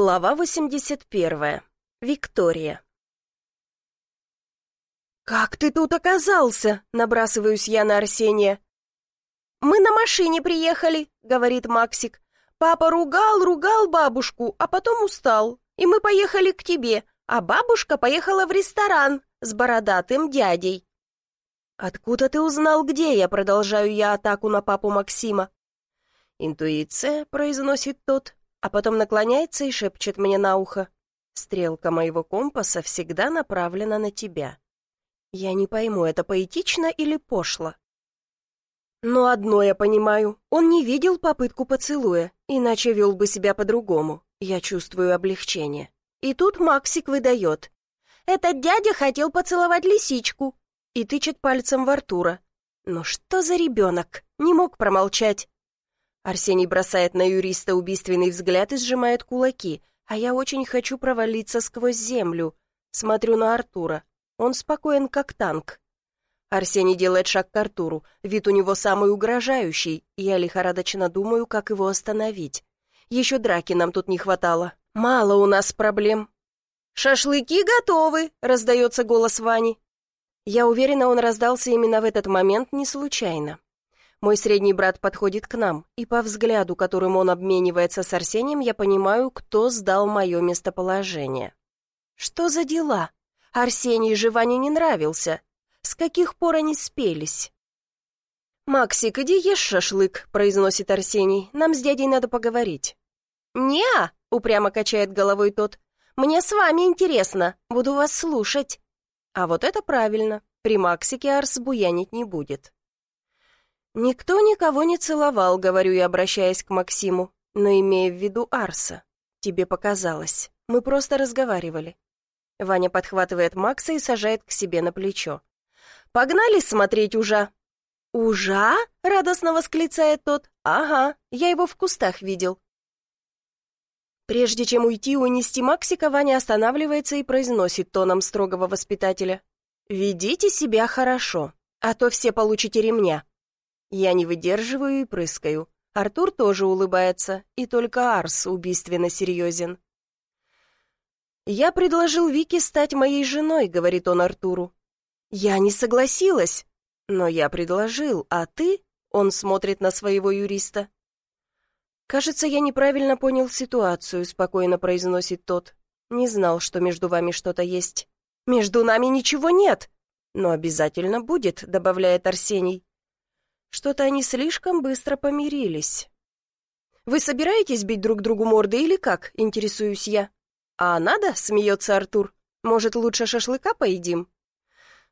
Глава 81. Виктория. «Как ты тут оказался?» — набрасываюсь я на Арсения. «Мы на машине приехали», — говорит Максик. «Папа ругал, ругал бабушку, а потом устал, и мы поехали к тебе, а бабушка поехала в ресторан с бородатым дядей». «Откуда ты узнал, где я?» — продолжаю я атаку на папу Максима. «Интуиция», — произносит тот, а потом наклоняется и шепчет мне на ухо. «Стрелка моего компаса всегда направлена на тебя». Я не пойму, это поэтично или пошло? Но одно я понимаю, он не видел попытку поцелуя, иначе вел бы себя по-другому. Я чувствую облегчение. И тут Максик выдает. «Этот дядя хотел поцеловать лисичку» и тычет пальцем в Артура. «Ну что за ребенок?» Не мог промолчать. Арсений бросает на юриста убийственный взгляд и сжимает кулаки, а я очень хочу провалиться сквозь землю. Смотрю на Артура. Он спокоен, как танк. Арсений делает шаг к Артуру. Вид у него самый угрожающий. Я лихорадочно думаю, как его остановить. Еще драки нам тут не хватало. Мало у нас проблем. «Шашлыки готовы!» — раздается голос Вани. Я уверена, он раздался именно в этот момент не случайно. Мой средний брат подходит к нам, и по взгляду, которым он обменивается с Арсением, я понимаю, кто сдал мое местоположение. Что за дела? Арсений же Ване не нравился. С каких пор они спелись? «Максик, иди ешь шашлык», — произносит Арсений. «Нам с дядей надо поговорить». «Не-а», упрямо качает головой тот. «Мне с вами интересно. Буду вас слушать». А вот это правильно. При Максике Арс буянить не будет. «Никто никого не целовал», — говорю я, обращаясь к Максиму, но имея в виду Арса. «Тебе показалось. Мы просто разговаривали». Ваня подхватывает Макса и сажает к себе на плечо. «Погнали смотреть ужа!» «Ужа?» — радостно восклицает тот. «Ага, я его в кустах видел». Прежде чем уйти и унести Максика, Ваня останавливается и произносит тоном строгого воспитателя. «Ведите себя хорошо, а то все получите ремня». Я не выдерживаю и прыскаю. Артур тоже улыбается, и только Арс убийственно серьезен. «Я предложил Вике стать моей женой», — говорит он Артуру. «Я не согласилась». «Но я предложил, а ты...» — он смотрит на своего юриста. «Кажется, я неправильно понял ситуацию», — спокойно произносит тот. «Не знал, что между вами что-то есть». «Между нами ничего нет!» «Но обязательно будет», — добавляет Арсений. Что-то они слишком быстро помирились. «Вы собираетесь бить друг другу морды или как?» — интересуюсь я. «А надо?» — смеется Артур. «Может, лучше шашлыка поедим?»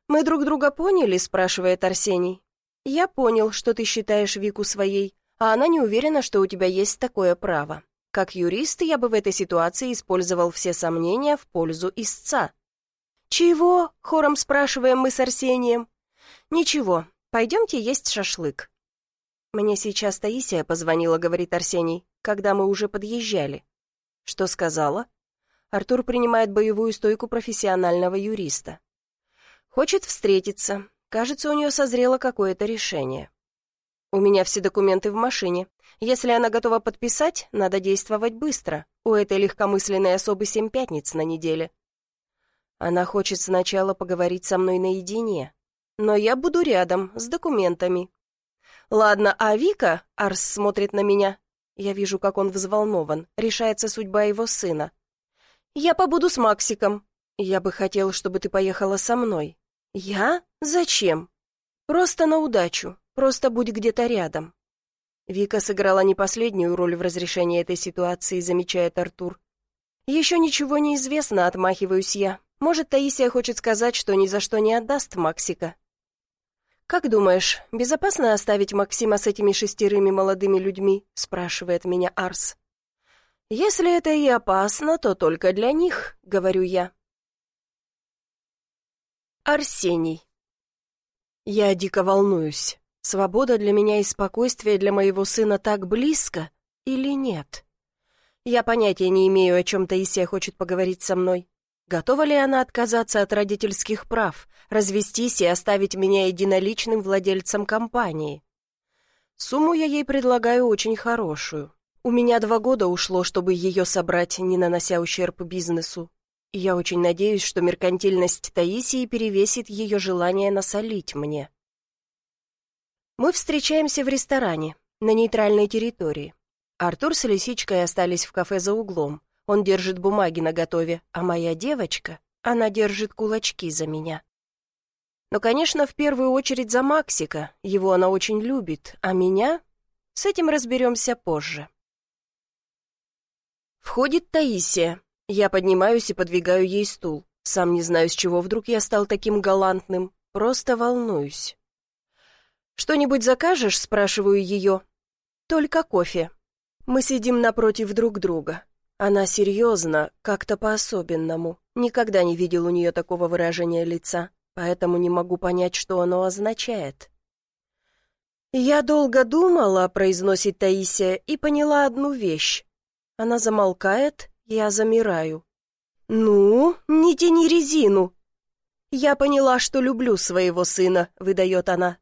«Мы друг друга поняли?» — спрашивает Арсений. «Я понял, что ты считаешь Вику своей, а она не уверена, что у тебя есть такое право. Как юрист, я бы в этой ситуации использовал все сомнения в пользу истца». «Чего?» — хором спрашиваем мы с Арсением. «Ничего, Пойдемте есть шашлык». «Мне сейчас Таисия позвонила», — говорит Арсений, когда мы уже подъезжали. «Что сказала?» Артур принимает боевую стойку профессионального юриста. «Хочет встретиться. Кажется, у нее созрело какое-то решение. У меня все документы в машине. Если она готова подписать, надо действовать быстро. У этой легкомысленной особы семь пятниц на неделе. Она хочет сначала поговорить со мной наедине, но я буду рядом, с документами. Ладно, а Вика, Арс смотрит на меня. Я вижу, как он взволнован, решается судьба его сына. Я побуду с Максиком. Я бы хотел, чтобы ты поехала со мной. Я? Зачем? Просто на удачу, просто будь где-то рядом. Вика сыграла не последнюю роль в разрешении этой ситуации, замечает Артур. Еще ничего не известно, отмахиваюсь я. Может, Таисия хочет сказать, что ни за что не отдаст Максика. «Как думаешь, безопасно оставить Максима с этими шестерыми молодыми людьми?» — спрашивает меня Арс. «Если это и опасно, то только для них», — говорю я. Арсений. Я дико волнуюсь. Свобода для меня и спокойствие для моего сына так близко или нет? Я понятия не имею, о чем Таисия хочет поговорить со мной. Готова ли она отказаться от родительских прав, развестись и оставить меня единоличным владельцем компании? Сумму я ей предлагаю очень хорошую. У меня два года ушло, чтобы ее собрать, не нанося ущерб бизнесу. И я очень надеюсь, что меркантильность Таисии перевесит ее желание насолить мне. Мы встречаемся в ресторане, на нейтральной территории. Артур с лисичкой остались в кафе за углом. Он держит бумаги наготове, а моя девочка, она держит кулачки за меня. Но, конечно, в первую очередь за Максика. Его она очень любит, а меня... С этим разберемся позже. Входит Таисия. Я поднимаюсь и подвигаю ей стул. Сам не знаю, с чего вдруг я стал таким галантным. Просто волнуюсь. «Что-нибудь закажешь?» — спрашиваю ее. «Только кофе». Мы сидим напротив друг друга. Она серьезна, как-то по-особенному. Никогда не видел у нее такого выражения лица, поэтому не могу понять, что оно означает. «Я долго думала», — произносит Таисия, — «и поняла одну вещь. Она замолкает, я замираю. «Ну, не тяни резину!» «Я поняла, что люблю своего сына», — выдает она.